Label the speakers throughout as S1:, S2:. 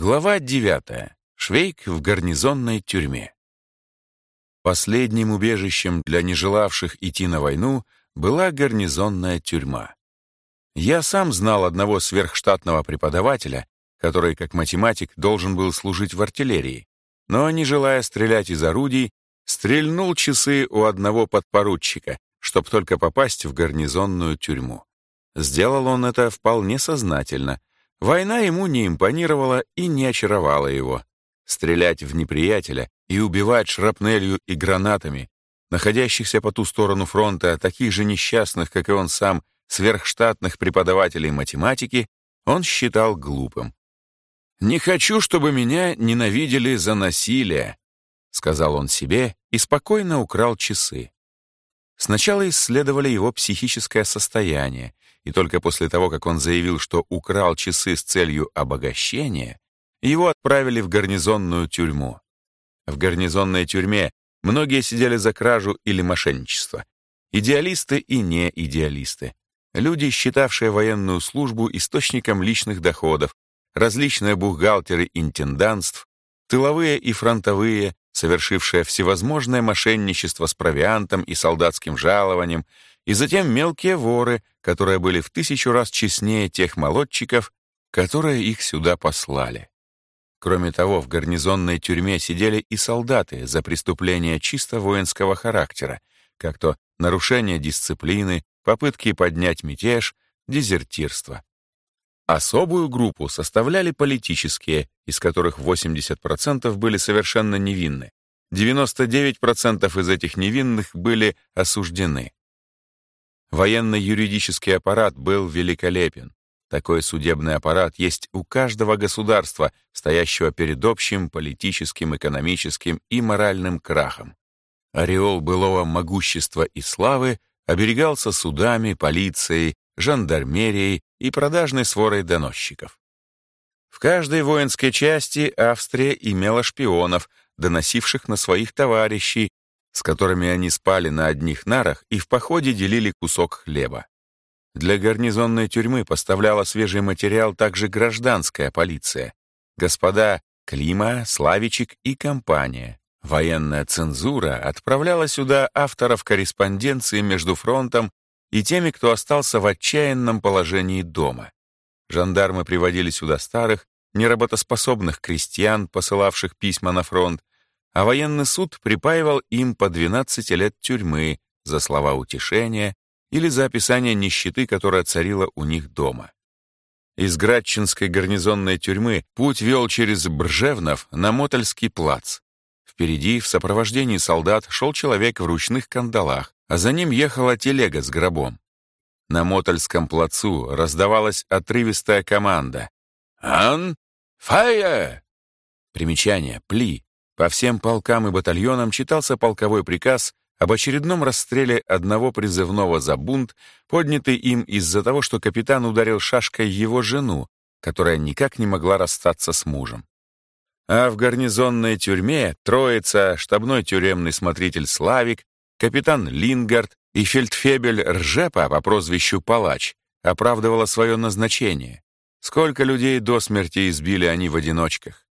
S1: Глава 9. Швейк в гарнизонной тюрьме. Последним убежищем для нежелавших идти на войну была гарнизонная тюрьма. Я сам знал одного сверхштатного преподавателя, который, как математик, должен был служить в артиллерии, но, не желая стрелять из орудий, стрельнул часы у одного подпоручика, чтобы только попасть в гарнизонную тюрьму. Сделал он это вполне сознательно — Война ему не импонировала и не очаровала его. Стрелять в неприятеля и убивать шрапнелью и гранатами, находящихся по ту сторону фронта, таких же несчастных, как и он сам, сверхштатных преподавателей математики, он считал глупым. «Не хочу, чтобы меня ненавидели за насилие», — сказал он себе и спокойно украл часы. Сначала исследовали его психическое состояние, и только после того, как он заявил, что украл часы с целью обогащения, его отправили в гарнизонную тюрьму. В гарнизонной тюрьме многие сидели за кражу или мошенничество. Идеалисты и неидеалисты. Люди, считавшие военную службу источником личных доходов, различные бухгалтеры интендантств, тыловые и фронтовые, совершившие всевозможное мошенничество с провиантом и солдатским жалованием, и затем мелкие воры, которые были в тысячу раз честнее тех молодчиков, которые их сюда послали. Кроме того, в гарнизонной тюрьме сидели и солдаты за преступления чисто воинского характера, как то нарушение дисциплины, попытки поднять мятеж, дезертирство. Особую группу составляли политические, из которых 80% были совершенно невинны. 99% из этих невинных были осуждены. Военно-юридический аппарат был великолепен. Такой судебный аппарат есть у каждого государства, стоящего перед общим политическим, экономическим и моральным крахом. Ореол былого могущества и славы оберегался судами, полицией, жандармерией и продажной сворой доносчиков. В каждой воинской части Австрия имела шпионов, доносивших на своих товарищей, с которыми они спали на одних нарах и в походе делили кусок хлеба. Для гарнизонной тюрьмы поставляла свежий материал также гражданская полиция. Господа Клима, Славичик и компания. Военная цензура отправляла сюда авторов корреспонденции между фронтом и теми, кто остался в отчаянном положении дома. Жандармы приводили сюда старых, неработоспособных крестьян, посылавших письма на фронт, а военный суд припаивал им по 12 лет тюрьмы за слова утешения или за описание нищеты, которая царила у них дома. Из Градчинской гарнизонной тюрьмы путь вел через Бржевнов на Мотольский плац. Впереди, в сопровождении солдат, шел человек в ручных кандалах, а за ним ехала телега с гробом. На Мотольском плацу раздавалась отрывистая команда. «Ан! Фая!» Примечание. Пли. По всем полкам и батальонам читался полковой приказ об очередном расстреле одного призывного за бунт, поднятый им из-за того, что капитан ударил шашкой его жену, которая никак не могла расстаться с мужем. А в гарнизонной тюрьме троица, штабной тюремный смотритель Славик, капитан Лингард и фельдфебель Ржепа по прозвищу Палач оправдывала свое назначение. Сколько людей до смерти избили они в одиночках.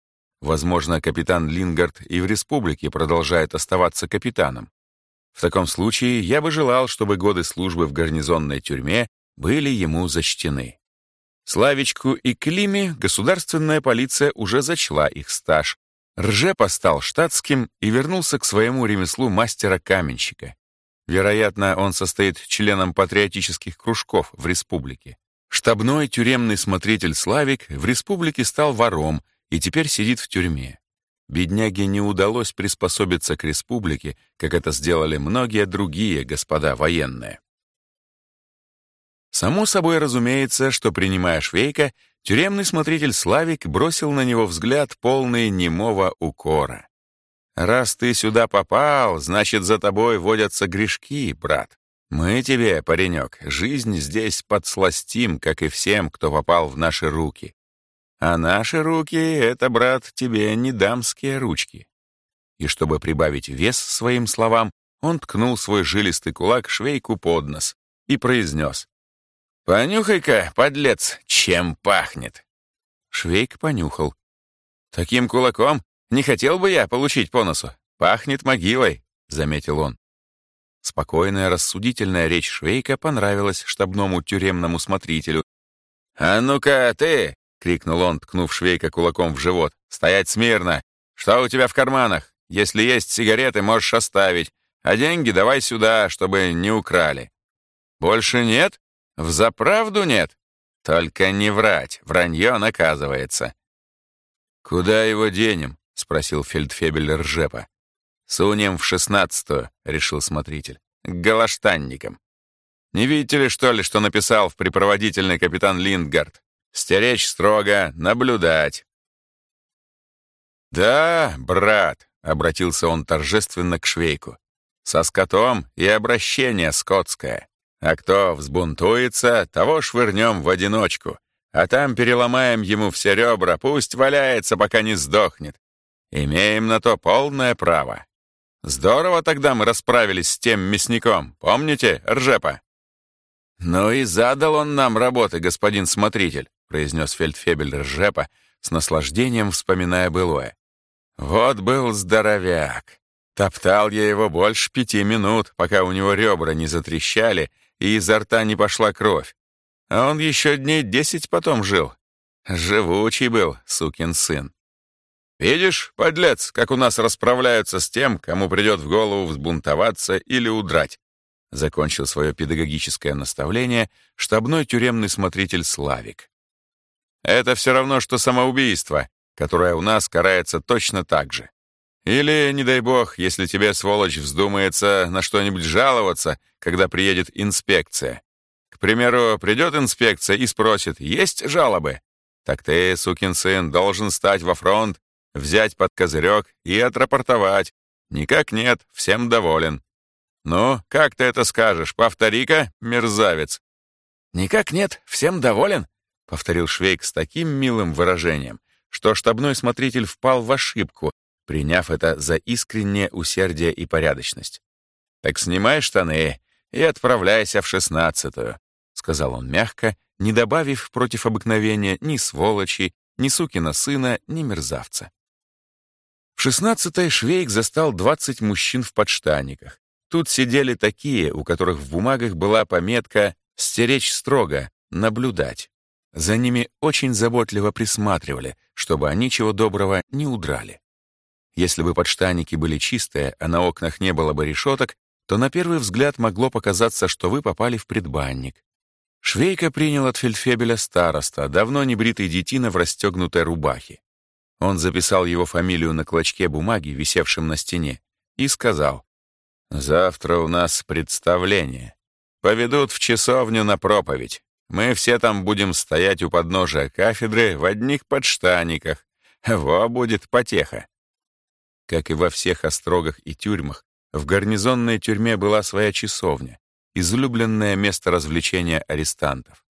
S1: Возможно, капитан Лингард и в республике продолжает оставаться капитаном. В таком случае я бы желал, чтобы годы службы в гарнизонной тюрьме были ему зачтены. Славичку и Климе государственная полиция уже зачла их стаж. Ржепа стал штатским и вернулся к своему ремеслу мастера-каменщика. Вероятно, он состоит членом патриотических кружков в республике. Штабной тюремный смотритель Славик в республике стал вором и теперь сидит в тюрьме. Бедняге не удалось приспособиться к республике, как это сделали многие другие господа военные. Само собой разумеется, что, принимая Швейка, тюремный смотритель Славик бросил на него взгляд полный немого укора. «Раз ты сюда попал, значит, за тобой водятся грешки, брат. Мы тебе, паренек, жизнь здесь подсластим, как и всем, кто попал в наши руки. А наши руки — это, брат, тебе не дамские ручки. И чтобы прибавить вес своим словам, он ткнул свой жилистый кулак швейку под нос и произнес. «Понюхай-ка, подлец, чем пахнет!» Швейк понюхал. «Таким кулаком не хотел бы я получить по носу. Пахнет могилой», — заметил он. Спокойная, рассудительная речь Швейка понравилась штабному тюремному смотрителю. «А ну-ка, ты!» — крикнул он, ткнув Швейка кулаком в живот. «Стоять смирно! Что у тебя в карманах? Если есть сигареты, можешь оставить, а деньги давай сюда, чтобы не украли». «Больше нет? Взаправду нет? Только не врать, вранье наказывается». «Куда его денем?» — спросил фельдфебель Ржепа. «Сунем в шестнадцатую», — решил смотритель. «К галаштанникам. Не видите ли, что ли, что написал в припроводительный капитан Линдгард? Стеречь строго, наблюдать». «Да, брат», — обратился он торжественно к швейку. «Со скотом и обращение скотское. А кто взбунтуется, того швырнем в одиночку, а там переломаем ему все ребра, пусть валяется, пока не сдохнет. Имеем на то полное право. Здорово тогда мы расправились с тем мясником, помните, Ржепа?» «Ну и задал он нам работы, господин смотритель», произнес фельдфебель Ржепа, с наслаждением вспоминая былое. «Вот был здоровяк. Топтал я его больше пяти минут, пока у него ребра не затрещали и изо рта не пошла кровь. А он еще дней десять потом жил. Живучий был, сукин сын. Видишь, подлец, как у нас расправляются с тем, кому придет в голову взбунтоваться или удрать. Закончил свое педагогическое наставление штабной тюремный смотритель Славик. Это все равно, что самоубийство, которое у нас карается точно так же. Или, не дай бог, если тебе, сволочь, вздумается на что-нибудь жаловаться, когда приедет инспекция. К примеру, придет инспекция и спросит, есть жалобы? Так ты, сукин сын, должен стать во фронт взять под козырек и отрапортовать. Никак нет, всем доволен. Ну, как ты это скажешь? Повтори-ка, мерзавец. Никак нет, всем доволен, повторил Швейк с таким милым выражением, что штабной смотритель впал в ошибку, приняв это за искреннее усердие и порядочность. Так снимай штаны и отправляйся в шестнадцатую, сказал он мягко, не добавив против обыкновения ни сволочи, ни сукина сына, ни мерзавца. В шестнадцатой Швейк застал двадцать мужчин в подштаниках. Тут сидели такие, у которых в бумагах была пометка «стеречь строго», «наблюдать». За ними очень заботливо присматривали, чтобы они чего доброго не удрали. Если бы подштаники были чистые, а на окнах не было бы решеток, то на первый взгляд могло показаться, что вы попали в предбанник. Швейка принял от фельдфебеля староста, давно не бритый детина в расстегнутой рубахе. Он записал его фамилию на клочке бумаги, висевшем на стене, и сказал, «Завтра у нас представление. Поведут в часовню на проповедь. Мы все там будем стоять у подножия кафедры в одних подштаниках. Во будет потеха». Как и во всех острогах и тюрьмах, в гарнизонной тюрьме была своя часовня, излюбленное место развлечения арестантов.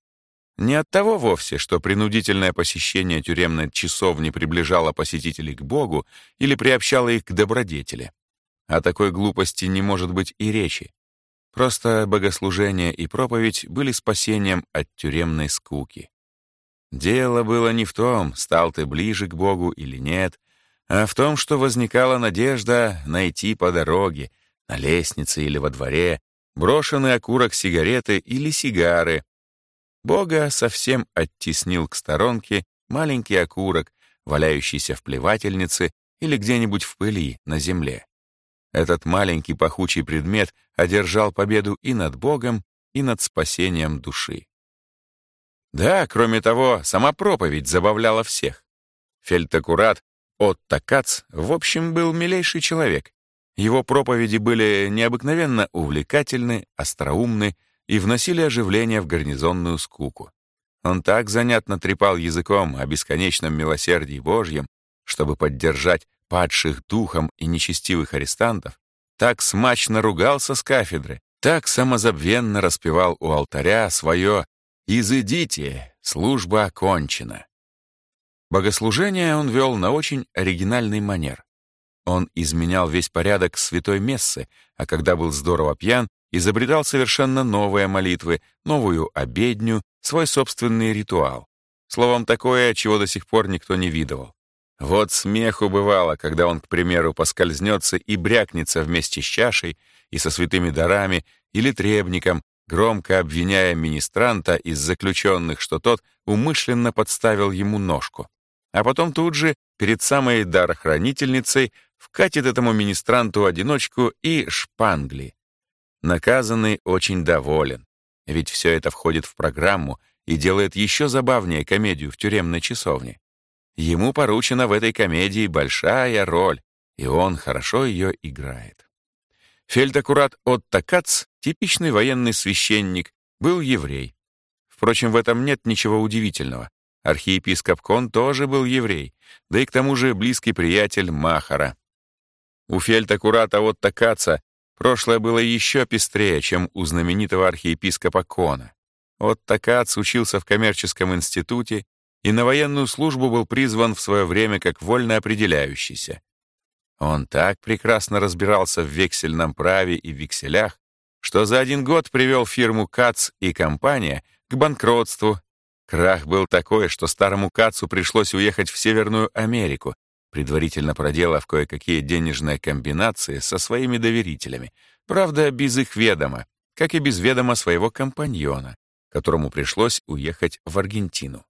S1: Не от того вовсе, что принудительное посещение тюремной часовни приближало посетителей к Богу или приобщало их к добродетели. О такой глупости не может быть и речи. Просто богослужение и проповедь были спасением от тюремной скуки. Дело было не в том, стал ты ближе к Богу или нет, а в том, что возникала надежда найти по дороге, на лестнице или во дворе, брошенный окурок сигареты или сигары, Бога совсем оттеснил к сторонке маленький окурок, валяющийся в плевательнице или где-нибудь в пыли на земле. Этот маленький пахучий предмет одержал победу и над Богом, и над спасением души. Да, кроме того, сама проповедь забавляла всех. Фельдакурат Отто Кац, в общем, был милейший человек. Его проповеди были необыкновенно увлекательны, остроумны и вносили оживление в гарнизонную скуку. Он так занятно трепал языком о бесконечном милосердии Божьем, чтобы поддержать падших духом и нечестивых арестантов, так смачно ругался с кафедры, так самозабвенно распевал у алтаря свое «Изыдите, служба окончена». Богослужение он вел на очень оригинальный манер. Он изменял весь порядок святой мессы, а когда был здорово пьян, изобретал совершенно новые молитвы, новую обедню, свой собственный ритуал. Словом, такое, чего до сих пор никто не видывал. Вот смеху бывало, когда он, к примеру, поскользнется и брякнется вместе с чашей и со святыми дарами или требником, громко обвиняя министранта из заключенных, что тот умышленно подставил ему ножку. А потом тут же, перед самой дарохранительницей, вкатит этому министранту одиночку и шпангли. Наказанный очень доволен, ведь все это входит в программу и делает еще забавнее комедию в тюремной часовне. Ему поручена в этой комедии большая роль, и он хорошо ее играет. Фельдаккурат Отто Кац, типичный военный священник, был еврей. Впрочем, в этом нет ничего удивительного. Архиепископ Кон тоже был еврей, да и к тому же близкий приятель Махара. У фельдаккурата Отто Каца прошлое было еще пестрее, чем у знаменитого архиепископа Кона. Отто Кац учился в коммерческом институте и на военную службу был призван в свое время как вольно определяющийся. Он так прекрасно разбирался в вексельном праве и векселях, что за один год привел фирму Кац и компания к банкротству. Крах был такой, что старому Кацу пришлось уехать в Северную Америку, предварительно проделав кое-какие денежные комбинации со своими доверителями, правда, без их ведома, как и без ведома своего компаньона, которому пришлось уехать в Аргентину.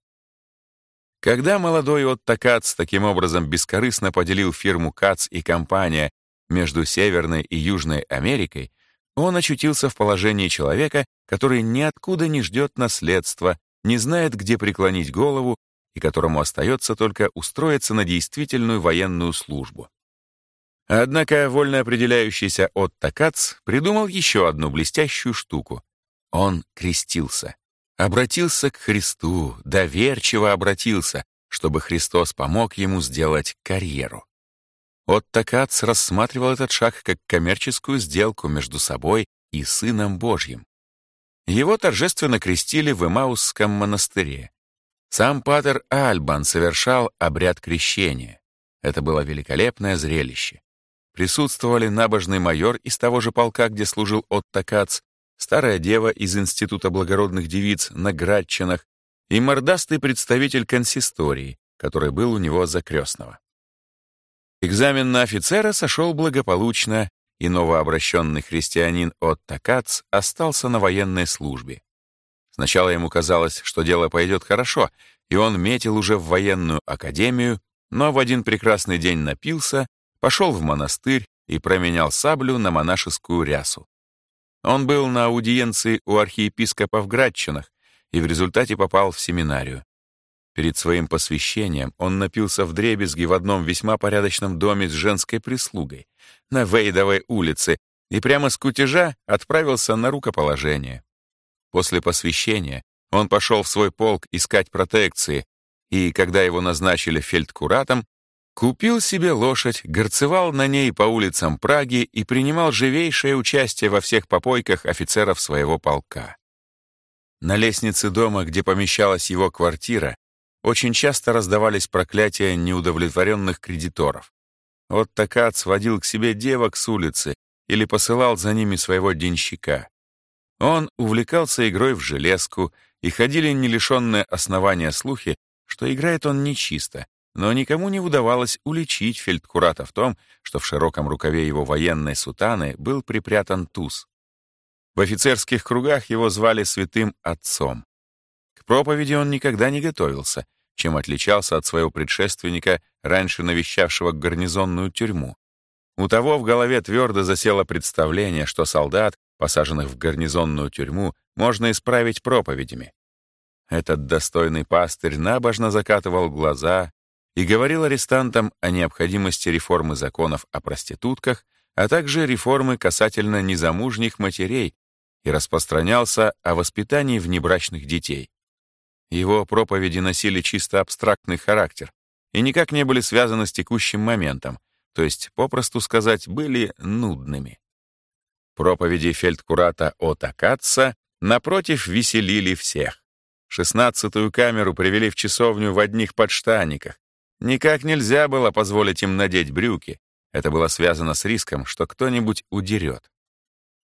S1: Когда молодой Отто Кац таким образом бескорыстно поделил фирму Кац и компания между Северной и Южной Америкой, он очутился в положении человека, который ниоткуда не ждет наследства, не знает, где преклонить голову и которому остается только устроиться на действительную военную службу. Однако вольно определяющийся Отто Кац придумал еще одну блестящую штуку. Он крестился. Обратился к Христу, доверчиво обратился, чтобы Христос помог ему сделать карьеру. Отто Кац рассматривал этот шаг как коммерческую сделку между собой и Сыном Божьим. Его торжественно крестили в Эмаусском монастыре. Сам Патер Альбан совершал обряд крещения. Это было великолепное зрелище. Присутствовали набожный майор из того же полка, где служил Отто Кац, старая дева из Института благородных девиц на Градчинах и мордастый представитель консистории, который был у него за крестного. Экзамен на офицера сошел благополучно, и новообращенный христианин Отто Кац остался на военной службе. Сначала ему казалось, что дело пойдет хорошо, и он метил уже в военную академию, но в один прекрасный день напился, пошел в монастырь и променял саблю на монашескую рясу. Он был на аудиенции у архиепископа в Градчинах и в результате попал в семинарию. Перед своим посвящением он напился в дребезги в одном весьма порядочном доме с женской прислугой на Вейдовой улице и прямо с кутежа отправился на рукоположение. После посвящения он пошел в свой полк искать протекции, и когда его назначили фельдкуратом, Купил себе лошадь, горцевал на ней по улицам Праги и принимал живейшее участие во всех попойках офицеров своего полка. На лестнице дома, где помещалась его квартира, очень часто раздавались проклятия неудовлетворенных кредиторов. Вот Такац сводил к себе девок с улицы или посылал за ними своего денщика. Он увлекался игрой в железку, и ходили не лишенные основания слухи, что играет он нечисто, но никому не удавалось уличить фельдкурата в том, что в широком рукаве его военной сутаны был припрятан туз. В офицерских кругах его звали святым отцом. К проповеди он никогда не готовился, чем отличался от своего предшественника, раньше навещавшего гарнизонную тюрьму. У того в голове твердо засело представление, что солдат, посаженных в гарнизонную тюрьму, можно исправить проповедями. Этот достойный пастырь набожно закатывал глаза, и говорил арестантам о необходимости реформы законов о проститутках, а также реформы касательно незамужних матерей и распространялся о воспитании внебрачных детей. Его проповеди носили чисто абстрактный характер и никак не были связаны с текущим моментом, то есть, попросту сказать, были нудными. Проповеди фельдкурата Ота Катца, напротив, веселили всех. Шестнадцатую камеру привели в часовню в одних подштаниках, Никак нельзя было позволить им надеть брюки. Это было связано с риском, что кто-нибудь удерет.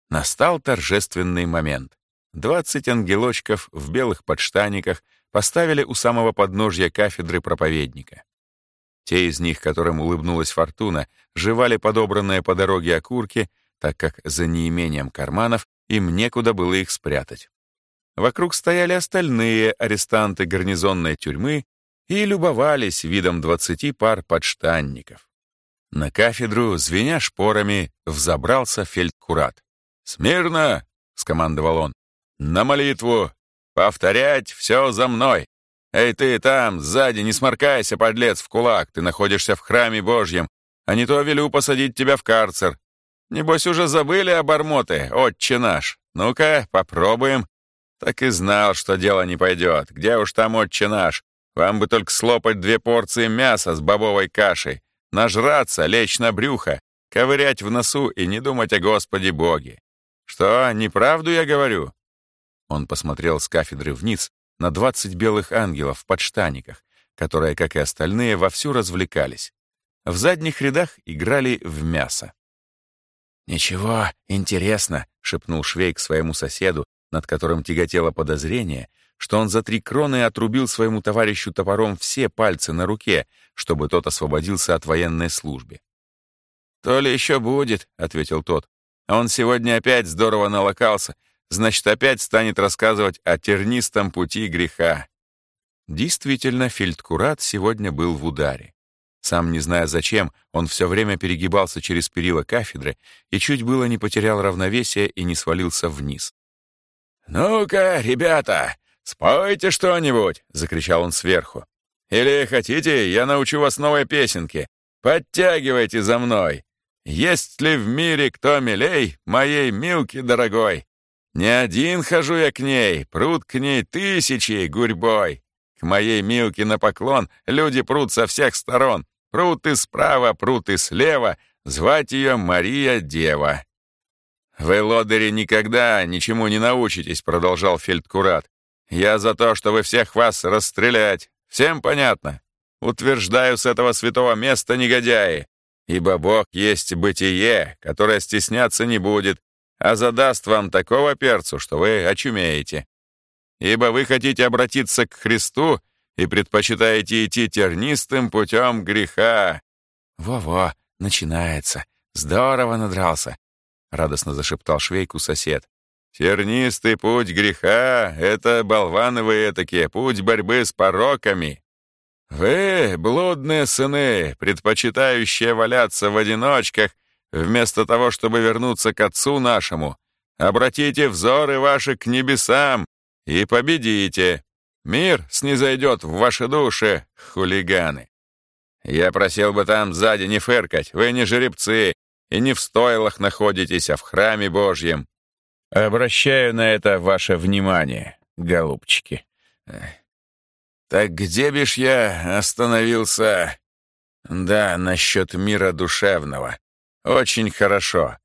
S1: Настал торжественный момент. Двадцать ангелочков в белых подштаниках поставили у самого подножья кафедры проповедника. Те из них, которым улыбнулась фортуна, жевали подобранные по дороге окурки, так как за неимением карманов им некуда было их спрятать. Вокруг стояли остальные арестанты гарнизонной тюрьмы и любовались видом двадцати пар подштанников. На кафедру, звеня шпорами, взобрался фельдкурат. «Смирно!» — скомандовал он. «На молитву! Повторять все за мной! Эй ты там, сзади, не сморкайся, подлец, в кулак! Ты находишься в храме Божьем, а не то велю посадить тебя в карцер. Небось, уже забыли обормоты, отче наш. Ну-ка, попробуем». Так и знал, что дело не пойдет. Где уж там отче наш? Вам бы только слопать две порции мяса с бобовой кашей, нажраться, лечь на брюхо, ковырять в носу и не думать о Господе Боге. Что, неправду я говорю?» Он посмотрел с кафедры вниз на двадцать белых ангелов в подштаниках, которые, как и остальные, вовсю развлекались. В задних рядах играли в мясо. «Ничего, интересно», — шепнул Швейк своему соседу, над которым тяготело подозрение, что он за три кроны отрубил своему товарищу топором все пальцы на руке, чтобы тот освободился от военной службы. «То ли еще будет», — ответил тот. «Он сегодня опять здорово налокался, значит, опять станет рассказывать о тернистом пути греха». Действительно, фельдкурат сегодня был в ударе. Сам не зная зачем, он все время перегибался через перила кафедры и чуть было не потерял равновесие и не свалился вниз. «Ну-ка, ребята, «Спойте что-нибудь!» — закричал он сверху. «Или хотите, я научу вас новой песенке? Подтягивайте за мной! Есть ли в мире кто милей моей Милки дорогой? Не один хожу я к ней, прут к ней тысячи гурьбой. К моей Милке на поклон люди прут со всех сторон. Прут и справа, прут и слева, звать ее Мария Дева». «Вы, лодыри, никогда ничему не научитесь», — продолжал фельдкурат. Я за то, чтобы всех вас расстрелять. Всем понятно? Утверждаю с этого святого места негодяи, ибо Бог есть бытие, которое стесняться не будет, а задаст вам такого перцу, что вы очумеете. Ибо вы хотите обратиться к Христу и предпочитаете идти тернистым путем греха. Во-во, начинается. Здорово надрался, — радостно зашептал швейку сосед. Тернистый путь греха — это болваны вы такие, путь борьбы с пороками. Вы, блудные сыны, предпочитающие валяться в одиночках, вместо того, чтобы вернуться к Отцу нашему, обратите взоры ваши к небесам и победите. Мир снизойдет в ваши души, хулиганы. Я просил бы там сзади не фыркать, вы не жеребцы и не в стойлах находитесь, а в храме Божьем. Обращаю на это ваше внимание, голубчики. Так где бишь я остановился? Да, насчет мира душевного. Очень хорошо.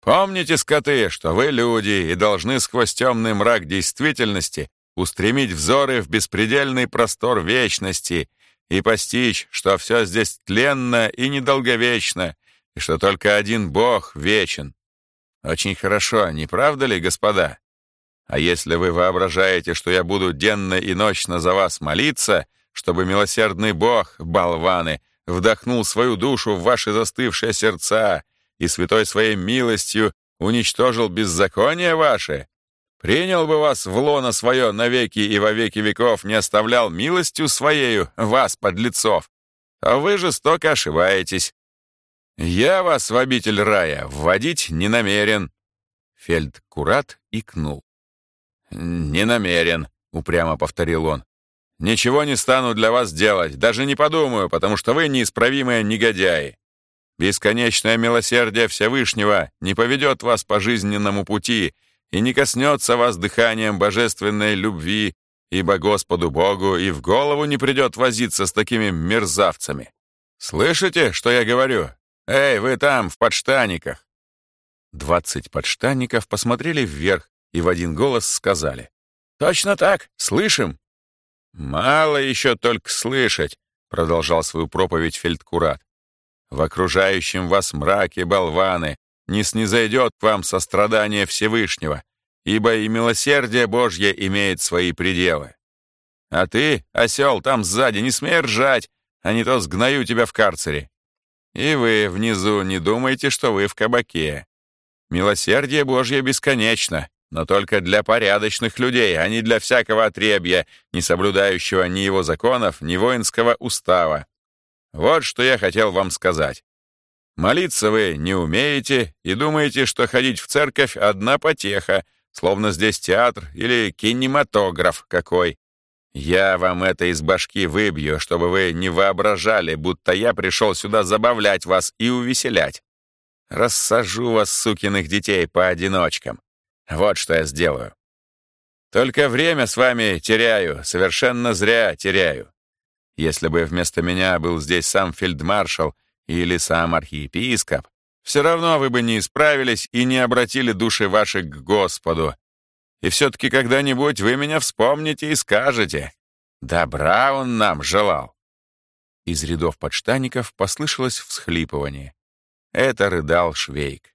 S1: Помните, скоты, что вы люди и должны сквозь темный мрак действительности устремить взоры в беспредельный простор вечности и постичь, что все здесь тленно и недолговечно, и что только один Бог вечен. Очень хорошо, не правда ли, господа? А если вы воображаете, что я буду денно и ночно за вас молиться, чтобы милосердный Бог, болваны, вдохнул свою душу в ваши застывшие сердца и святой своей милостью уничтожил беззаконие ваше, принял бы вас в лоно свое навеки и во веки веков, не оставлял милостью своею вас, подлецов, а вы жестоко ошибаетесь. «Я вас в обитель рая вводить не намерен». Фельдкурат икнул. «Не намерен», — упрямо повторил он. «Ничего не стану для вас делать, даже не подумаю, потому что вы неисправимые негодяи. Бесконечное милосердие Всевышнего не поведет вас по жизненному пути и не коснется вас дыханием божественной любви, ибо Господу Богу и в голову не придет возиться с такими мерзавцами. Слышите, что я говорю? «Эй, вы там, в подштаниках!» Двадцать подштанников посмотрели вверх и в один голос сказали. «Точно так, слышим!» «Мало еще только слышать», — продолжал свою проповедь фельдкурат. «В окружающем вас мраке, болваны, не снизойдет к вам сострадание Всевышнего, ибо и милосердие Божье имеет свои пределы. А ты, осел, там сзади, не смей ржать, а не то сгною тебя в карцере. И вы внизу не думайте, что вы в кабаке. Милосердие Божье бесконечно, но только для порядочных людей, а не для всякого отребья, не соблюдающего ни его законов, ни воинского устава. Вот что я хотел вам сказать. Молиться вы не умеете и думаете, что ходить в церковь — одна потеха, словно здесь театр или кинематограф какой. Я вам это из башки выбью, чтобы вы не воображали, будто я пришел сюда забавлять вас и увеселять. Рассажу вас, сукиных детей, по одиночкам. Вот что я сделаю. Только время с вами теряю, совершенно зря теряю. Если бы вместо меня был здесь сам фельдмаршал или сам архиепископ, все равно вы бы не исправились и не обратили души ваши к Господу. И все-таки когда-нибудь вы меня вспомните и скажете, добра он нам желал. Из рядов подштанников послышалось всхлипывание. Это рыдал Швейк.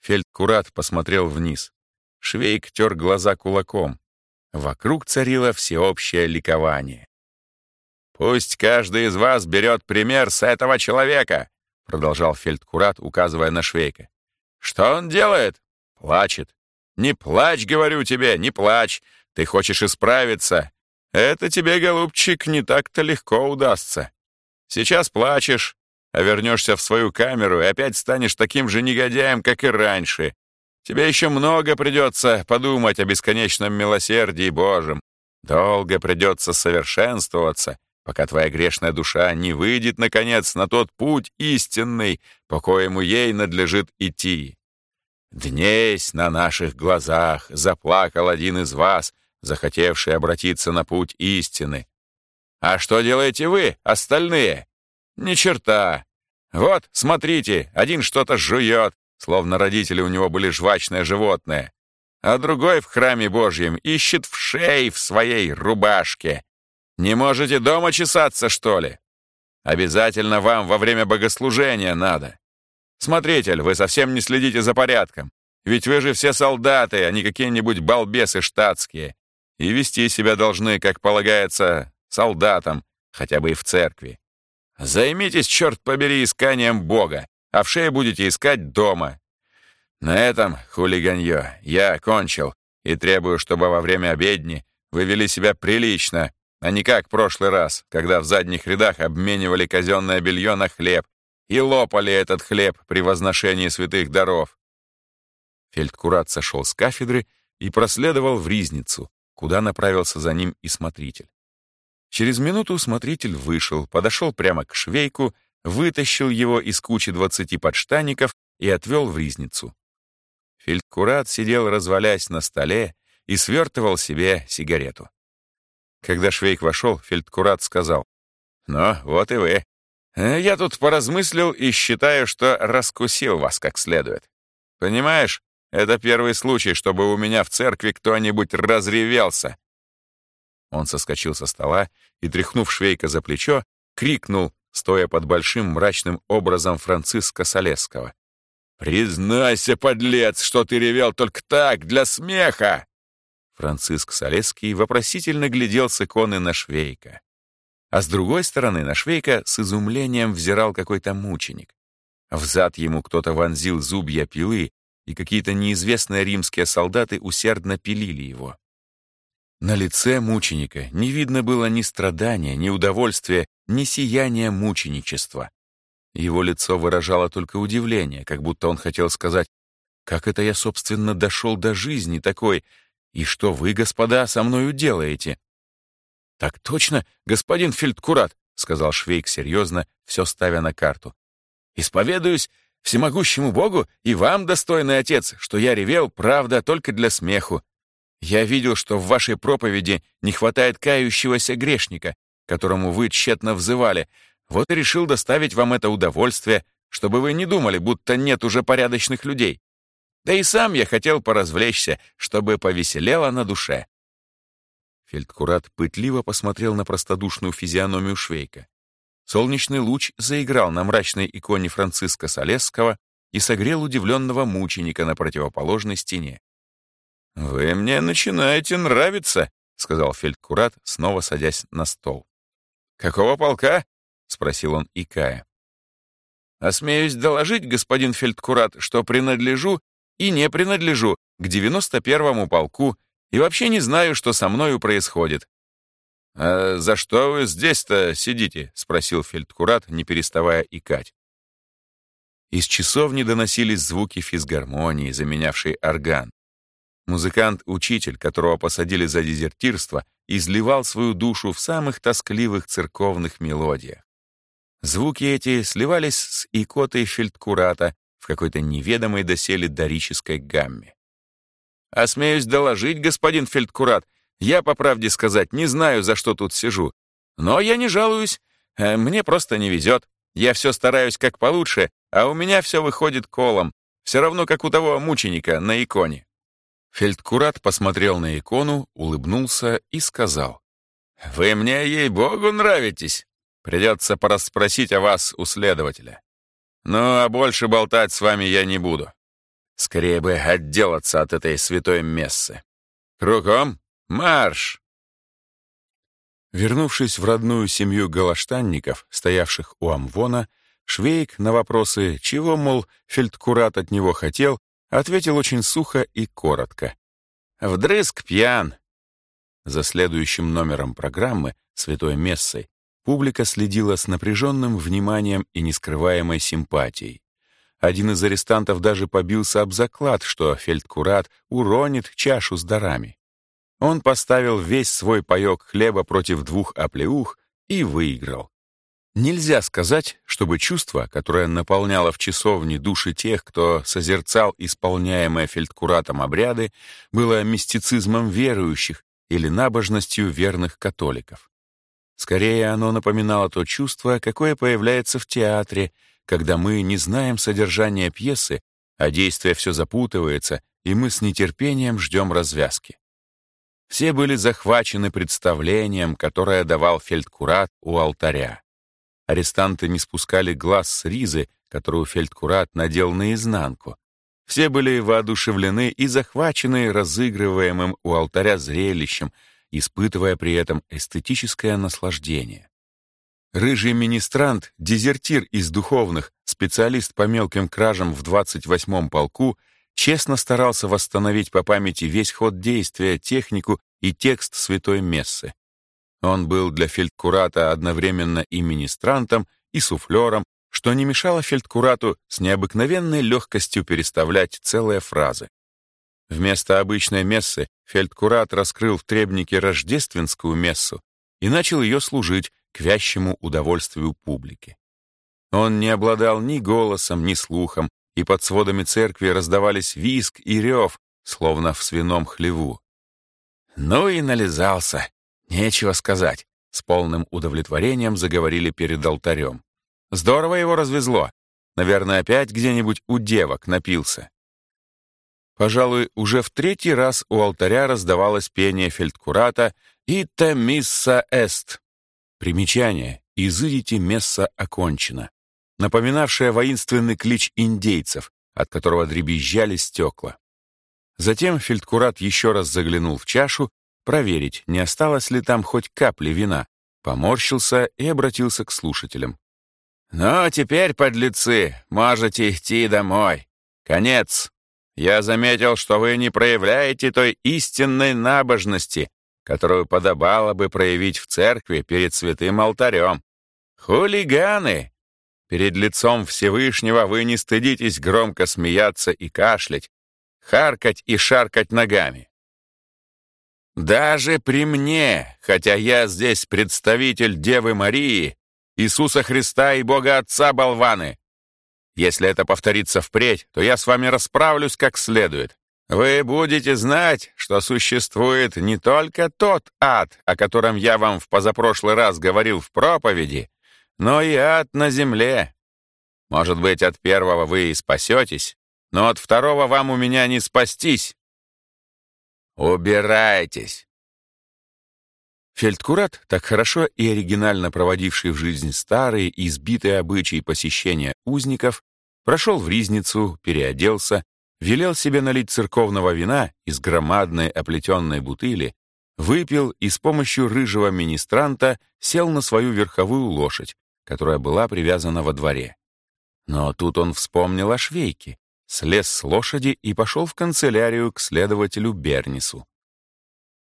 S1: Фельдкурат посмотрел вниз. Швейк тер глаза кулаком. Вокруг царило всеобщее ликование. «Пусть каждый из вас берет пример с этого человека», продолжал фельдкурат, указывая на Швейка. «Что он делает? Плачет. Не плачь, говорю тебе, не плачь. Ты хочешь исправиться. Это тебе, голубчик, не так-то легко удастся. Сейчас плачешь, а вернешься в свою камеру и опять станешь таким же негодяем, как и раньше. Тебе еще много придется подумать о бесконечном милосердии Божьем. Долго придется совершенствоваться, пока твоя грешная душа не выйдет, наконец, на тот путь истинный, по коему ей надлежит идти. Днесь на наших глазах заплакал один из вас, захотевший обратиться на путь истины. А что делаете вы, остальные? Ни черта. Вот, смотрите, один что-то жует, словно родители у него были жвачное животное, а другой в храме Божьем ищет в шее в своей рубашке. Не можете дома чесаться, что ли? Обязательно вам во время богослужения надо. Смотритель, вы совсем не следите за порядком. Ведь вы же все солдаты, а не какие-нибудь балбесы штатские. И вести себя должны, как полагается, солдатам, хотя бы и в церкви. Займитесь, черт побери, исканием Бога, а в шее будете искать дома. На этом, хулиганье, я окончил и требую, чтобы во время обедни вы вели себя прилично, а не как в прошлый раз, когда в задних рядах обменивали казенное белье на хлеб и лопали этот хлеб при возношении святых даров. Фельдкурат сошел с кафедры и проследовал в Ризницу, куда направился за ним и смотритель. Через минуту смотритель вышел, подошел прямо к швейку, вытащил его из кучи двадцати подштанников и отвел в Ризницу. Фельдкурат сидел, развалясь на столе, и свертывал себе сигарету. Когда Швейк вошел, фельдкурат сказал, «Ну, вот и вы. Э, я тут поразмыслил и считаю, что раскусил вас как следует. Понимаешь, это первый случай, чтобы у меня в церкви кто-нибудь разревелся». Он соскочил со стола и, тряхнув Швейка за плечо, крикнул, стоя под большим мрачным образом Франциска Солесского. «Признайся, подлец, что ты ревел только так, для смеха!» Франциск Солесский вопросительно глядел с иконы на Швейка. А с другой стороны на Швейка с изумлением взирал какой-то мученик. Взад ему кто-то вонзил зубья пилы, и какие-то неизвестные римские солдаты усердно пилили его. На лице мученика не видно было ни страдания, ни удовольствия, ни сияния мученичества. Его лицо выражало только удивление, как будто он хотел сказать, «Как это я, собственно, дошел до жизни такой, и что вы, господа, со мною делаете?» «Так точно, господин фельдкурат», — сказал Швейк серьезно, все ставя на карту. «Исповедуюсь всемогущему Богу и вам, достойный отец, что я ревел, правда, только для смеху. Я видел, что в вашей проповеди не хватает кающегося грешника, которому вы тщетно взывали. Вот и решил доставить вам это удовольствие, чтобы вы не думали, будто нет уже порядочных людей. Да и сам я хотел поразвлечься, чтобы повеселело на душе». Фельдкурат пытливо посмотрел на простодушную физиономию Швейка. Солнечный луч заиграл на мрачной иконе Франциска Солесского и согрел удивленного мученика на противоположной стене. «Вы мне начинаете нравиться», — сказал фельдкурат, снова садясь на стол. «Какого полка? — спросил он Икая. «Осмеюсь доложить, господин фельдкурат, что принадлежу и не принадлежу к 91-му полку и вообще не знаю, что со мною происходит». «А за что вы здесь-то сидите?» — спросил фельдкурат, не переставая икать. Из часовни доносились звуки физгармонии, заменявшей орган. Музыкант-учитель, которого посадили за дезертирство, изливал свою душу в самых тоскливых церковных мелодиях. Звуки эти сливались с икотой фельдкурата в какой-то неведомой доселе дорической гамме. «Осмеюсь доложить, господин фельдкурат, я, по правде сказать, не знаю, за что тут сижу. Но я не жалуюсь, э, мне просто не везет. Я все стараюсь как получше, а у меня все выходит колом, все равно как у того мученика на иконе». Фельдкурат посмотрел на икону, улыбнулся и сказал. «Вы мне, ей-богу, нравитесь. Придется порасспросить о вас у следователя. Ну, а больше болтать с вами я не буду. Скорее бы отделаться от этой святой мессы. Кругом марш!» Вернувшись в родную семью галаштанников, стоявших у Амвона, Швейк на вопросы, чего, мол, фельдкурат от него хотел, ответил очень сухо и коротко. «Вдрызг пьян!» За следующим номером программы «Святой Мессой» публика следила с напряженным вниманием и нескрываемой симпатией. Один из арестантов даже побился об заклад, что фельдкурат уронит чашу с дарами. Он поставил весь свой паёк хлеба против двух оплеух и выиграл. Нельзя сказать, чтобы чувство, которое наполняло в часовне души тех, кто созерцал исполняемые фельдкуратом обряды, было мистицизмом верующих или набожностью верных католиков. Скорее, оно напоминало то чувство, какое появляется в театре, когда мы не знаем содержания пьесы, а действие все запутывается, и мы с нетерпением ждем развязки. Все были захвачены представлением, которое давал фельдкурат у алтаря. Арестанты не спускали глаз с ризы, которую фельдкурат надел наизнанку. Все были воодушевлены и захвачены разыгрываемым у алтаря зрелищем, испытывая при этом эстетическое наслаждение. Рыжий министрант, дезертир из духовных, специалист по мелким кражам в 28-м полку, честно старался восстановить по памяти весь ход действия, технику и текст святой мессы. Он был для фельдкурата одновременно и министрантом, и суфлером, что не мешало фельдкурату с необыкновенной легкостью переставлять целые фразы. Вместо обычной мессы фельдкурат раскрыл в требнике рождественскую мессу и начал ее служить к вящему удовольствию публики. Он не обладал ни голосом, ни слухом, и под сводами церкви раздавались виск и рев, словно в свином хлеву. Ну и нализался, Нечего сказать. С полным удовлетворением заговорили перед алтарем. Здорово его развезло. Наверное, опять где-нибудь у девок напился. Пожалуй, уже в третий раз у алтаря раздавалось пение фельдкурата «Ита мисса эст». Примечание «Изыдите месса окончено», напоминавшее воинственный клич индейцев, от которого дребезжали стекла. Затем фельдкурат еще раз заглянул в чашу проверить, не осталось ли там хоть капли вина, поморщился и обратился к слушателям. «Ну, теперь, подлецы, можете идти домой. Конец. Я заметил, что вы не проявляете той истинной набожности, которую подобало бы проявить в церкви перед святым алтарем. Хулиганы! Перед лицом Всевышнего вы не стыдитесь громко смеяться и кашлять, харкать и шаркать ногами. Даже при мне, хотя я здесь представитель Девы Марии, Иисуса Христа и Бога Отца болваны. Если это повторится впредь, то я с вами расправлюсь как следует. Вы будете знать, что существует не только тот ад, о котором я вам в позапрошлый раз говорил в проповеди, но и ад на земле. Может быть, от первого вы и спасетесь, но от второго вам у меня не спастись. «Убирайтесь!» Фельдкурат, так хорошо и оригинально проводивший в жизнь старые и избитые обычаи посещения узников, прошел в ризницу, переоделся, велел себе налить церковного вина из громадной оплетенной бутыли, выпил и с помощью рыжего министранта сел на свою верховую лошадь, которая была привязана во дворе. Но тут он вспомнил о швейке, слез с лошади и пошел в канцелярию к следователю Бернису.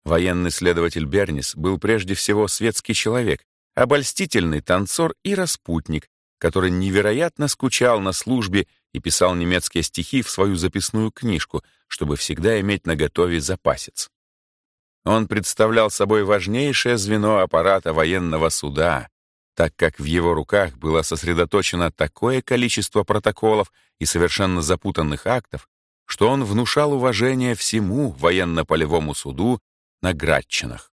S1: Военный следователь Бернис был прежде всего светский человек, обольстительный танцор и распутник, который невероятно скучал на службе и писал немецкие стихи в свою записную книжку, чтобы всегда иметь наготове запасец. Он представлял собой важнейшее звено аппарата военного суда, так как в его руках было сосредоточено такое количество протоколов и совершенно запутанных актов, что он внушал уважение всему военно-полевому суду на Градчинах.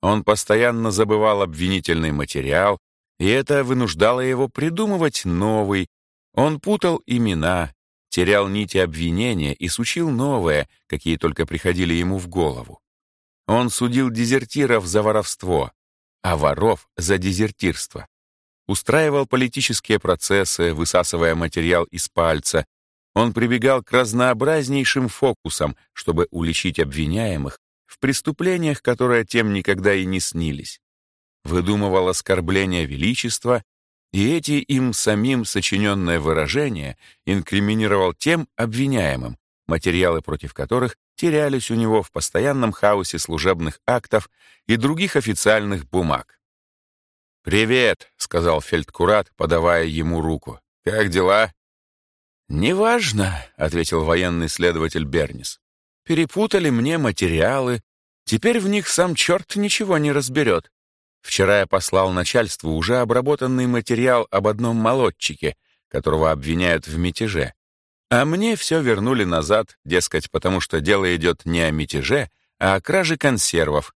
S1: Он постоянно забывал обвинительный материал, и это вынуждало его придумывать новый. Он путал имена, терял нити обвинения и сучил новые, какие только приходили ему в голову. Он судил дезертиров за воровство, а воров за дезертирство. Устраивал политические процессы, высасывая материал из пальца. Он прибегал к разнообразнейшим фокусам, чтобы уличить обвиняемых в преступлениях, которые тем никогда и не снились. Выдумывал оскорбления величества, и эти им самим сочиненное выражения инкриминировал тем обвиняемым, материалы против которых терялись у него в постоянном хаосе служебных актов и других официальных бумаг. «Привет», — сказал фельдкурат, подавая ему руку. «Как дела?» «Неважно», — ответил военный следователь Бернис. Перепутали мне материалы. Теперь в них сам черт ничего не разберет. Вчера я послал начальству уже обработанный материал об одном молодчике, которого обвиняют в мятеже. А мне все вернули назад, дескать, потому что дело идет не о мятеже, а о краже консервов.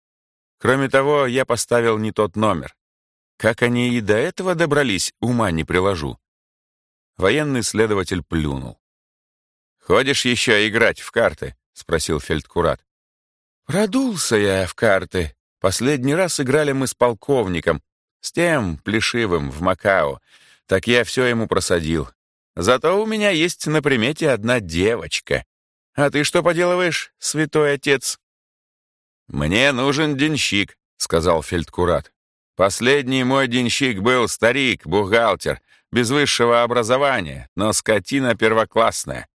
S1: Кроме того, я поставил не тот номер. Как они и до этого добрались, ума не приложу. Военный следователь плюнул. «Ходишь еще играть в карты?» — спросил фельдкурат. «Продулся я в карты. Последний раз играли мы с полковником, с тем плешивым в Макао. Так я все ему просадил. Зато у меня есть на примете одна девочка. А ты что поделываешь, святой отец?» «Мне нужен денщик», — сказал фельдкурат. «Последний мой денщик был старик, бухгалтер, без высшего образования, но скотина первоклассная.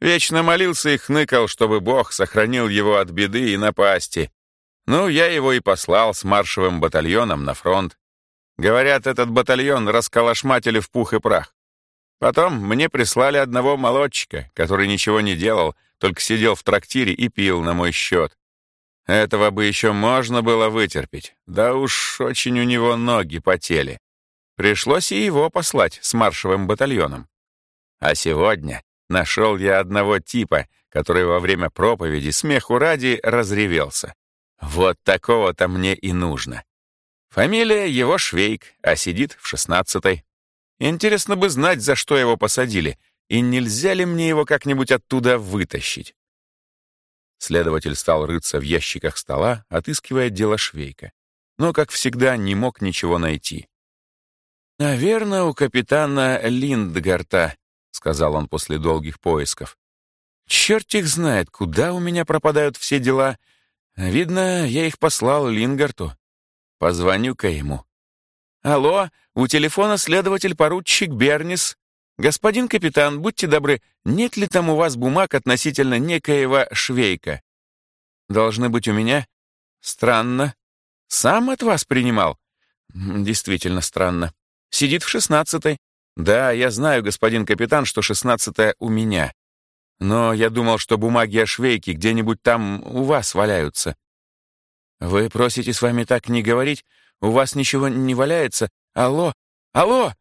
S1: Вечно молился и хныкал, чтобы Бог сохранил его от беды и напасти. Ну, я его и послал с маршевым батальоном на фронт. Говорят, этот батальон расколошматили в пух и прах. Потом мне прислали одного молодчика, который ничего не делал, только сидел в трактире и пил на мой счет. Этого бы еще можно было вытерпеть. Да уж очень у него ноги потели. Пришлось и его послать с маршевым батальоном. А сегодня Нашел я одного типа, который во время проповеди смеху ради разревелся. Вот такого-то мне и нужно. Фамилия его Швейк, а сидит в шестнадцатой. Интересно бы знать, за что его посадили, и нельзя ли мне его как-нибудь оттуда вытащить. Следователь стал рыться в ящиках стола, отыскивая дело Швейка. Но, как всегда, не мог ничего найти. «Наверное, у капитана Линдгарта — сказал он после долгих поисков. «Черт их знает, куда у меня пропадают все дела. Видно, я их послал Лингарту. Позвоню-ка ему». «Алло, у телефона следователь-поручик Бернис. Господин капитан, будьте добры, нет ли там у вас бумаг относительно некоего Швейка?» «Должны быть у меня?» «Странно. Сам от вас принимал?» «Действительно странно. Сидит в шестнадцатой. «Да, я знаю, господин капитан, что шестнадцатое у меня. Но я думал, что бумаги о швейке где-нибудь там у вас валяются». «Вы просите с вами так не говорить? У вас ничего не валяется? Алло! Алло!»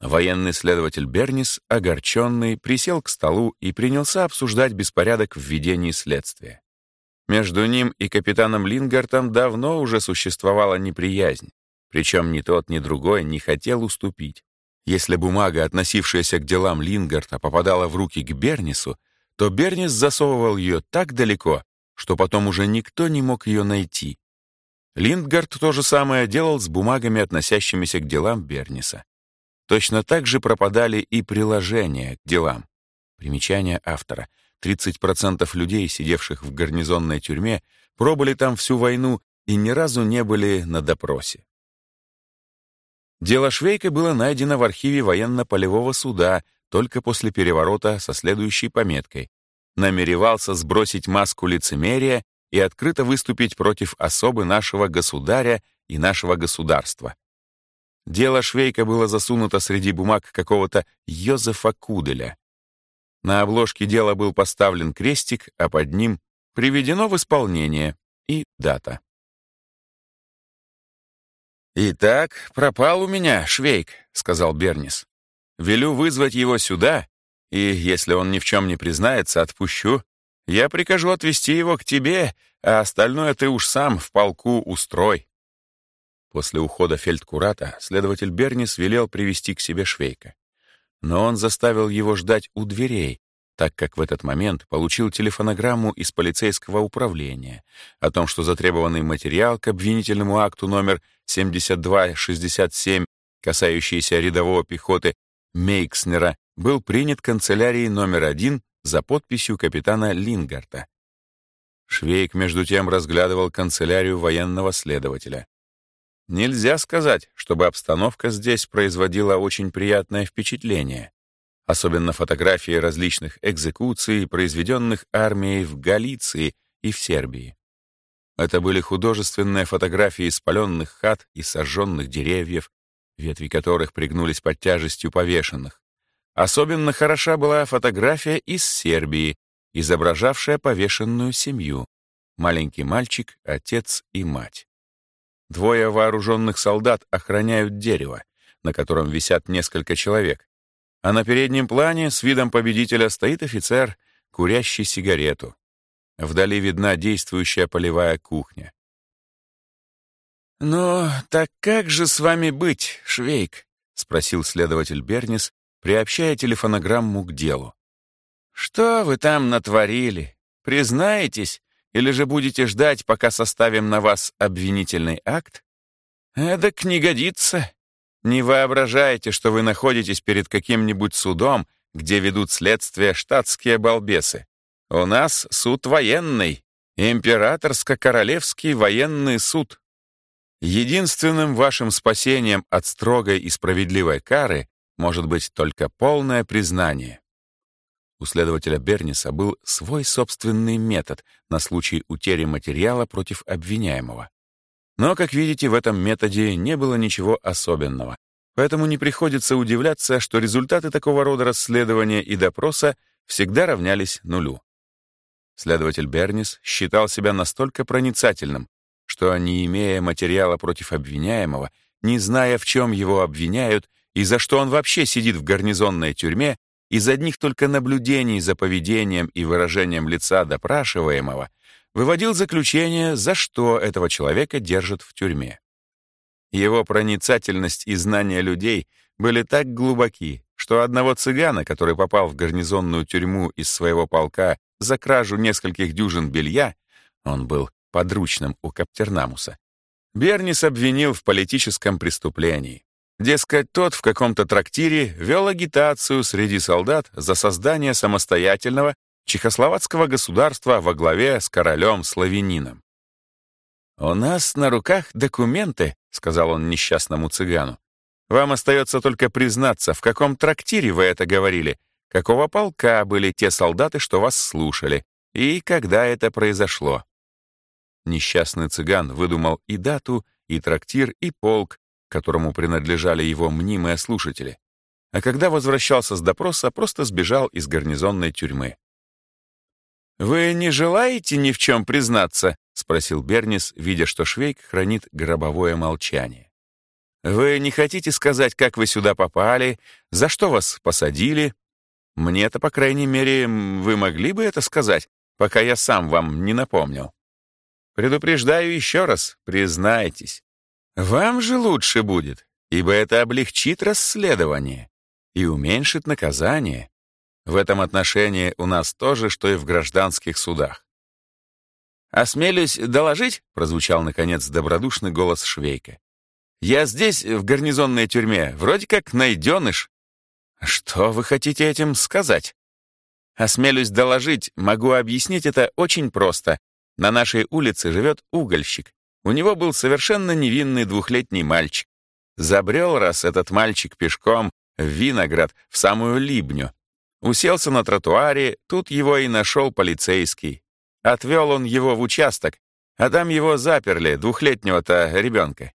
S1: Военный следователь Бернис, огорченный, присел к столу и принялся обсуждать беспорядок в ведении следствия. Между ним и капитаном Лингартом давно уже существовала неприязнь, причем ни тот, ни другой не хотел уступить. Если бумага, относившаяся к делам Лингарта, попадала в руки к Бернису, то Бернис засовывал ее так далеко, что потом уже никто не мог ее найти. Линдгард то же самое делал с бумагами, относящимися к делам Берниса. Точно так же пропадали и приложения к делам. Примечание автора. 30% людей, сидевших в гарнизонной тюрьме, пробыли там всю войну и ни разу не были на допросе. Дело Швейка было найдено в архиве военно-полевого суда только после переворота со следующей пометкой. Намеревался сбросить маску лицемерия и открыто выступить против особы нашего государя и нашего государства. Дело Швейка было засунуто среди бумаг какого-то Йозефа Куделя. На обложке дела был поставлен крестик, а под ним «Приведено в исполнение» и дата. «Итак, пропал у меня Швейк», — сказал Бернис. «Велю вызвать его сюда, и, если он ни в чем не признается, отпущу. Я прикажу отвезти его к тебе, а остальное ты уж сам в полку устрой». После ухода фельдкурата следователь Бернис велел привести к себе Швейка. Но он заставил его ждать у дверей, так как в этот момент получил телефонограмму из полицейского управления о том, что затребованный материал к обвинительному акту номер 7267, касающийся рядового пехоты Мейкснера, был принят канцелярией номер один за подписью капитана Лингарта. Швейк, между тем, разглядывал канцелярию военного следователя. Нельзя сказать, чтобы обстановка здесь производила очень приятное впечатление особенно фотографии различных экзекуций, произведенных армией в Галиции и в Сербии. Это были художественные фотографии спаленных хат и сожженных деревьев, ветви которых пригнулись под тяжестью повешенных. Особенно хороша была фотография из Сербии, изображавшая повешенную семью. Маленький мальчик, отец и мать. Двое вооруженных солдат охраняют дерево, на котором висят несколько человек, а на переднем плане с видом победителя стоит офицер, курящий сигарету. Вдали видна действующая полевая кухня. «Ну, так как же с вами быть, Швейк?» — спросил следователь Бернис, приобщая телефонограмму к делу. «Что вы там натворили? Признаетесь или же будете ждать, пока составим на вас обвинительный акт? Эдак не годится. Не воображайте, что вы находитесь перед каким-нибудь судом, где ведут следствие штатские балбесы. У нас суд военный, императорско-королевский военный суд. Единственным вашим спасением от строгой и справедливой кары может быть только полное признание. У следователя Берниса был свой собственный метод на случай утери материала против обвиняемого. Но, как видите, в этом методе не было ничего особенного, поэтому не приходится удивляться, что результаты такого рода расследования и допроса всегда равнялись нулю. Следователь Бернис считал себя настолько проницательным, что, не имея материала против обвиняемого, не зная, в чем его обвиняют и за что он вообще сидит в гарнизонной тюрьме, из одних только наблюдений за поведением и выражением лица допрашиваемого, выводил заключение, за что этого человека держат в тюрьме. Его проницательность и знания людей были так глубоки, что одного цыгана, который попал в гарнизонную тюрьму из своего полка за кражу нескольких дюжин белья, он был подручным у Каптернамуса, Бернис обвинил в политическом преступлении. Дескать, тот в каком-то трактире вел агитацию среди солдат за создание самостоятельного чехословацкого государства во главе с королем-славянином. «У нас на руках документы», — сказал он несчастному цыгану. «Вам остается только признаться, в каком трактире вы это говорили, какого полка были те солдаты, что вас слушали, и когда это произошло». Несчастный цыган выдумал и дату, и трактир, и полк, которому принадлежали его мнимые слушатели. А когда возвращался с допроса, просто сбежал из гарнизонной тюрьмы. «Вы не желаете ни в чем признаться?» — спросил Бернис, видя, что Швейк хранит гробовое молчание. «Вы не хотите сказать, как вы сюда попали, за что вас посадили? Мне-то, по крайней мере, вы могли бы это сказать, пока я сам вам не напомнил. Предупреждаю еще раз, признайтесь. Вам же лучше будет, ибо это облегчит расследование и уменьшит наказание, в этом отношении у нас то же, что и в гражданских судах. «Осмелюсь доложить», — прозвучал, наконец, добродушный голос Швейка. «Я здесь, в гарнизонной тюрьме, вроде как найденыш». «Что вы хотите этим сказать?» «Осмелюсь доложить, могу объяснить это очень просто. На нашей улице живет угольщик. У него был совершенно невинный двухлетний мальчик. Забрел раз этот мальчик пешком в Виноград, в самую Либню. Уселся на тротуаре, тут его и нашел полицейский. Отвел он его в участок, а там его заперли, двухлетнего-то ребенка.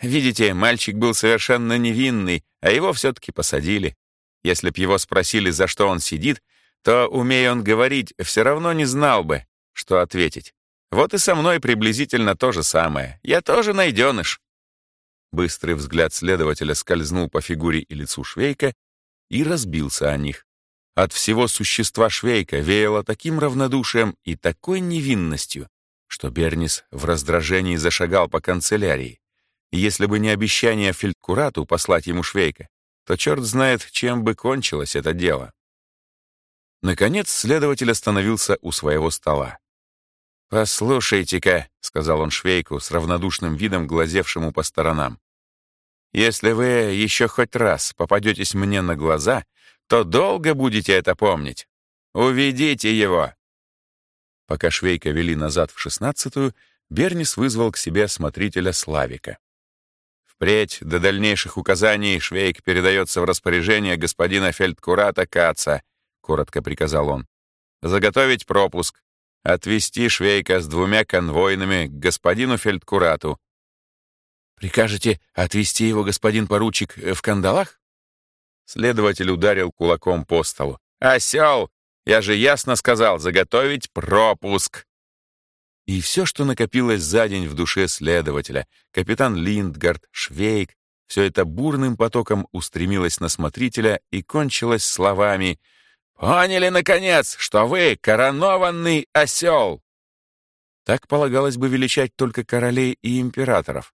S1: Видите, мальчик был совершенно невинный, а его все-таки посадили. Если б его спросили, за что он сидит, то, умея он говорить, все равно не знал бы, что ответить. Вот и со мной приблизительно то же самое. Я тоже найденыш. Быстрый взгляд следователя скользнул по фигуре и лицу Швейка и разбился о них. От всего существа Швейка веяло таким равнодушием и такой невинностью, что Бернис в раздражении зашагал по канцелярии. Если бы не обещание фельдкурату послать ему Швейка, то черт знает, чем бы кончилось это дело. Наконец следователь остановился у своего стола. «Послушайте-ка», — сказал он Швейку с равнодушным видом, глазевшему по сторонам, «если вы еще хоть раз попадетесь мне на глаза, то долго будете это помнить. Уведите его!» Пока Швейка вели назад в шестнадцатую, Бернис вызвал к себе смотрителя Славика. Впредь до дальнейших указаний Швейк передается в распоряжение господина фельдкурата Каца, коротко приказал он. Заготовить пропуск, отвезти Швейка с двумя конвойными к господину фельдкурату. Прикажете отвезти его, господин поручик, в кандалах? Следователь ударил кулаком по столу. «Осел! Я же ясно сказал, заготовить пропуск!» И все, что накопилось за день в душе следователя, капитан Линдгард, Швейк, все это бурным потоком устремилось на смотрителя и кончилось словами «Поняли, наконец, что вы коронованный осел!» Так полагалось бы величать только королей и императоров.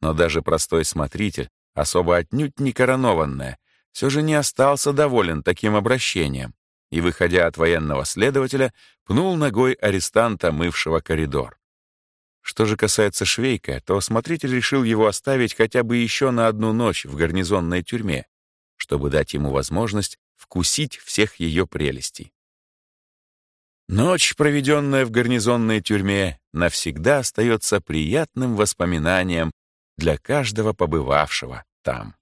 S1: Но даже простой смотритель, особо отнюдь не коронованная, все же не остался доволен таким обращением и, выходя от военного следователя, пнул ногой арестанта, мывшего коридор. Что же касается Швейка, то смотритель решил его оставить хотя бы еще на одну ночь в гарнизонной тюрьме, чтобы дать ему возможность вкусить всех ее прелестей. Ночь, проведенная в гарнизонной тюрьме, навсегда остается приятным воспоминанием для каждого побывавшего там.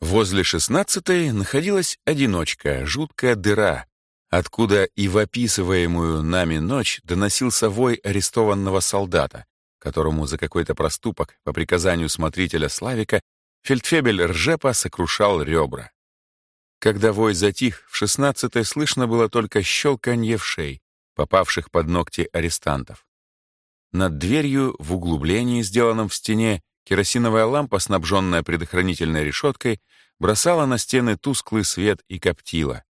S1: Возле шестнадцатой находилась одиночка, жуткая дыра, откуда и в описываемую нами ночь доносился вой арестованного солдата, которому за какой-то проступок по приказанию смотрителя Славика фельдфебель Ржепа сокрушал ребра. Когда вой затих, в шестнадцатой слышно было только щелканье в шей, попавших под ногти арестантов. Над дверью в углублении, сделанном в стене, Керосиновая лампа, снабженная предохранительной решеткой, бросала на стены тусклый свет и коптила.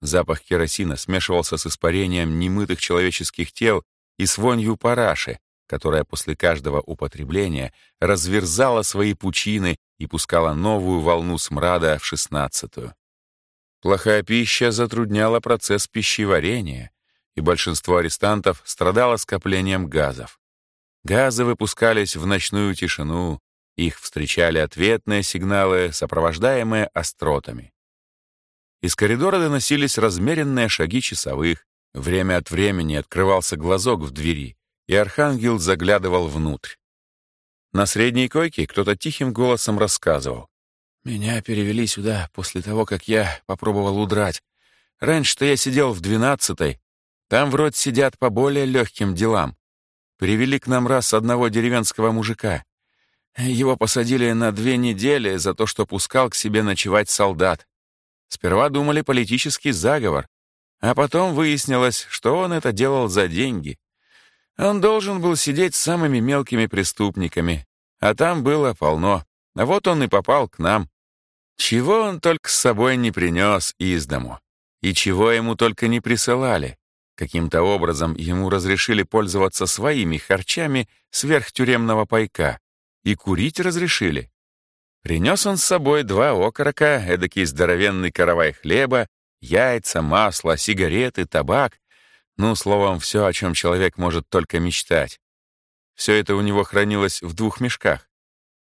S1: Запах керосина смешивался с испарением немытых человеческих тел и с вонью параши, которая после каждого употребления разверзала свои пучины и пускала новую волну смрада в шестнадцатую. Плохая пища затрудняла процесс пищеварения, и большинство арестантов страдало скоплением газов. Газы выпускались в ночную тишину, их встречали ответные сигналы, сопровождаемые остротами. Из коридора доносились размеренные шаги часовых, время от времени открывался глазок в двери, и архангел заглядывал внутрь. На средней койке кто-то тихим голосом рассказывал. «Меня перевели сюда после того, как я попробовал удрать. Раньше-то я сидел в двенадцатой. Там вроде сидят по более легким делам. Привели к нам раз одного деревенского мужика. Его посадили на две недели за то, что пускал к себе ночевать солдат. Сперва думали политический заговор, а потом выяснилось, что он это делал за деньги. Он должен был сидеть с самыми мелкими преступниками, а там было полно. А вот он и попал к нам. Чего он только с собой не принес из дому, и чего ему только не присылали. Каким-то образом ему разрешили пользоваться своими харчами сверхтюремного пайка. И курить разрешили. Принес он с собой два окорока, эдакий здоровенный каравай хлеба, яйца, масло, сигареты, табак. Ну, словом, все, о чем человек может только мечтать. Все это у него хранилось в двух мешках.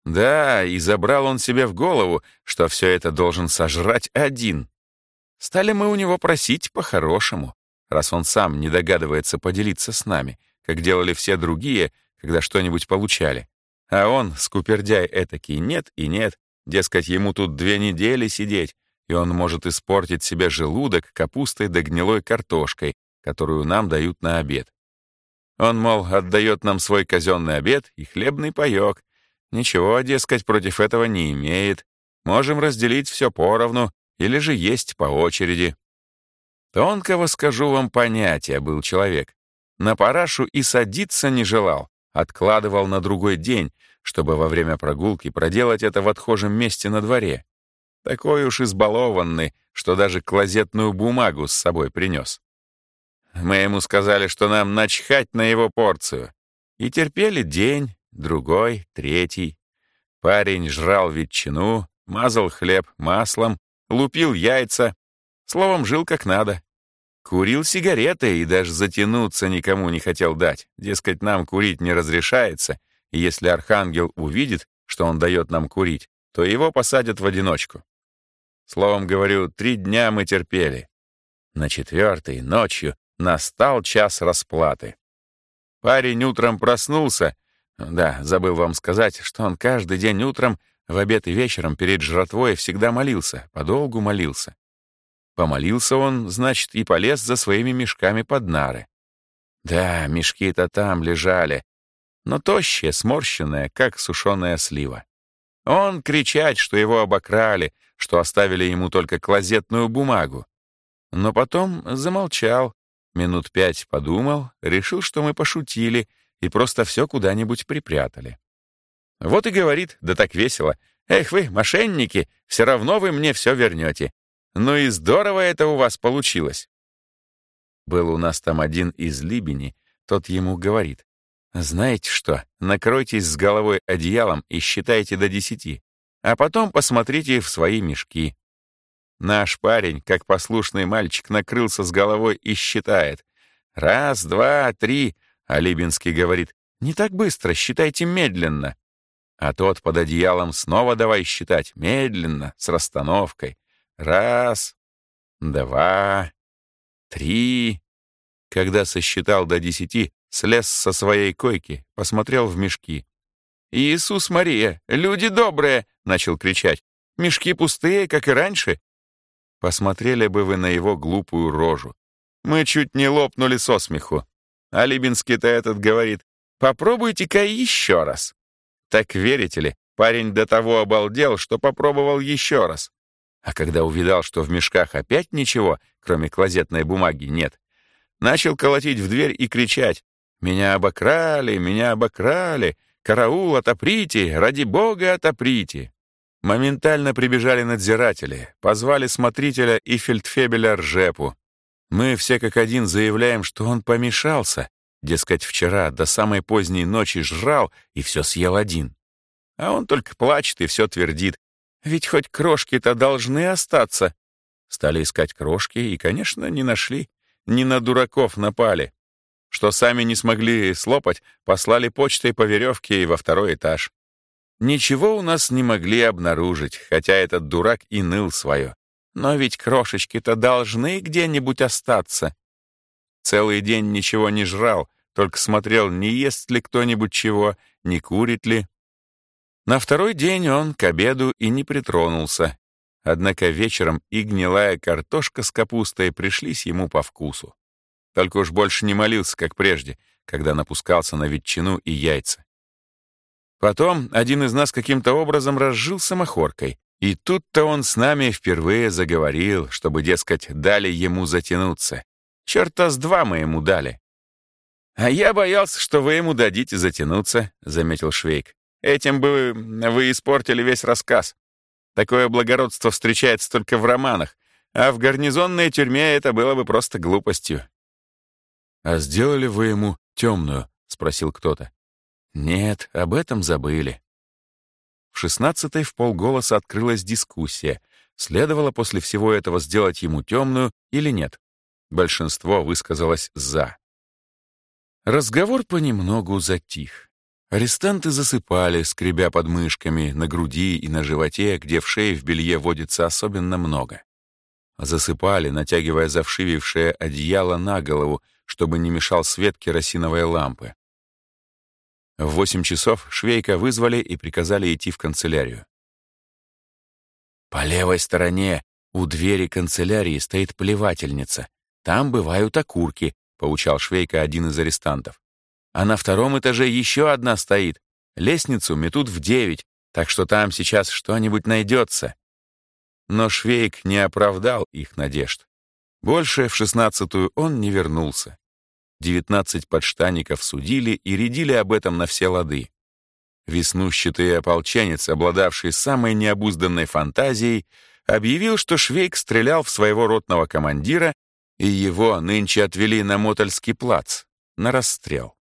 S1: Да, и забрал он себе в голову, что все это должен сожрать один. Стали мы у него просить по-хорошему раз он сам не догадывается поделиться с нами, как делали все другие, когда что-нибудь получали. А он, скупердяй этакий, нет и нет, дескать, ему тут две недели сидеть, и он может испортить себе желудок капустой да гнилой картошкой, которую нам дают на обед. Он, мол, отдает нам свой казенный обед и хлебный паёк. Ничего, дескать, против этого не имеет. Можем разделить все поровну или же есть по очереди. Тонкого, скажу вам, понятия был человек. На парашу и садиться не желал, откладывал на другой день, чтобы во время прогулки проделать это в отхожем месте на дворе. Такой уж избалованный, что даже клозетную бумагу с собой принес. Мы ему сказали, что нам начхать на его порцию. И терпели день, другой, третий. Парень жрал ветчину, мазал хлеб маслом, лупил яйца. Словом, жил как надо. Курил сигареты и даже затянуться никому не хотел дать. Дескать, нам курить не разрешается, и если архангел увидит, что он дает нам курить, то его посадят в одиночку. Словом говорю, три дня мы терпели. На четвертый, ночью, настал час расплаты. Парень утром проснулся. Да, забыл вам сказать, что он каждый день утром, в обед и вечером перед жратвой всегда молился, подолгу молился. Помолился он, значит, и полез за своими мешками под нары. Да, мешки-то там лежали, но тощие, сморщенные, как сушеная слива. Он кричать, что его обокрали, что оставили ему только клозетную бумагу. Но потом замолчал, минут пять подумал, решил, что мы пошутили и просто все куда-нибудь припрятали. Вот и говорит, да так весело. «Эх вы, мошенники, все равно вы мне все вернете. Ну и здорово это у вас получилось. Был у нас там один из Либени, тот ему говорит. Знаете что, накройтесь с головой одеялом и считайте до десяти, а потом посмотрите в свои мешки. Наш парень, как послушный мальчик, накрылся с головой и считает. Раз, два, три, а Либинский говорит, не так быстро, считайте медленно. А тот под одеялом снова давай считать медленно, с расстановкой. Раз, два, три. Когда сосчитал до десяти, слез со своей койки, посмотрел в мешки. «Иисус Мария, люди добрые!» — начал кричать. «Мешки пустые, как и раньше». Посмотрели бы вы на его глупую рожу. Мы чуть не лопнули со смеху. А Либинский-то этот говорит, «Попробуйте-ка еще раз». Так верите ли, парень до того обалдел, что попробовал еще раз. А когда увидал, что в мешках опять ничего, кроме клозетной бумаги, нет, начал колотить в дверь и кричать «Меня обокрали! Меня обокрали! Караул, отоприте! Ради бога, отоприте!» Моментально прибежали надзиратели, позвали смотрителя и фельдфебеля Ржепу. Мы все как один заявляем, что он помешался, дескать, вчера до самой поздней ночи жрал и все съел один. А он только плачет и все твердит, ведь хоть крошки-то должны остаться. Стали искать крошки и, конечно, не нашли. Не на дураков напали. Что сами не смогли слопать, послали почтой по веревке во второй этаж. Ничего у нас не могли обнаружить, хотя этот дурак и ныл свое. Но ведь крошечки-то должны где-нибудь остаться. Целый день ничего не жрал, только смотрел, не ест ли кто-нибудь чего, не курит ли. На второй день он к обеду и не притронулся. Однако вечером и гнилая картошка с капустой пришлись ему по вкусу. Только уж больше не молился, как прежде, когда напускался на ветчину и яйца. Потом один из нас каким-то образом разжился махоркой, и тут-то он с нами впервые заговорил, чтобы, дескать, дали ему затянуться. Черта с два мы ему дали. «А я боялся, что вы ему дадите затянуться», — заметил Швейк. Этим бы вы испортили весь рассказ. Такое благородство встречается только в романах, а в гарнизонной тюрьме это было бы просто глупостью. «А сделали вы ему темную?» — спросил кто-то. «Нет, об этом забыли». В шестнадцатой в полголоса открылась дискуссия. Следовало после всего этого сделать ему темную или нет. Большинство высказалось «за». Разговор понемногу затих. Арестанты засыпали, скребя подмышками, на груди и на животе, где в шее в белье водится особенно много. Засыпали, натягивая завшивившее одеяло на голову, чтобы не мешал свет керосиновой лампы. В восемь часов Швейка вызвали и приказали идти в канцелярию. По левой стороне у двери канцелярии стоит плевательница. Там бывают окурки, поучал Швейка один из арестантов. А на втором этаже еще одна стоит. Лестницу метут в девять, так что там сейчас что-нибудь найдется. Но Швейк не оправдал их надежд. Больше в шестнадцатую он не вернулся. Девятнадцать подштаников судили и рядили об этом на все лады. Веснущатый ополченец, обладавший самой необузданной фантазией, объявил, что Швейк стрелял в своего ротного командира, и его нынче отвели на Мотольский плац на расстрел.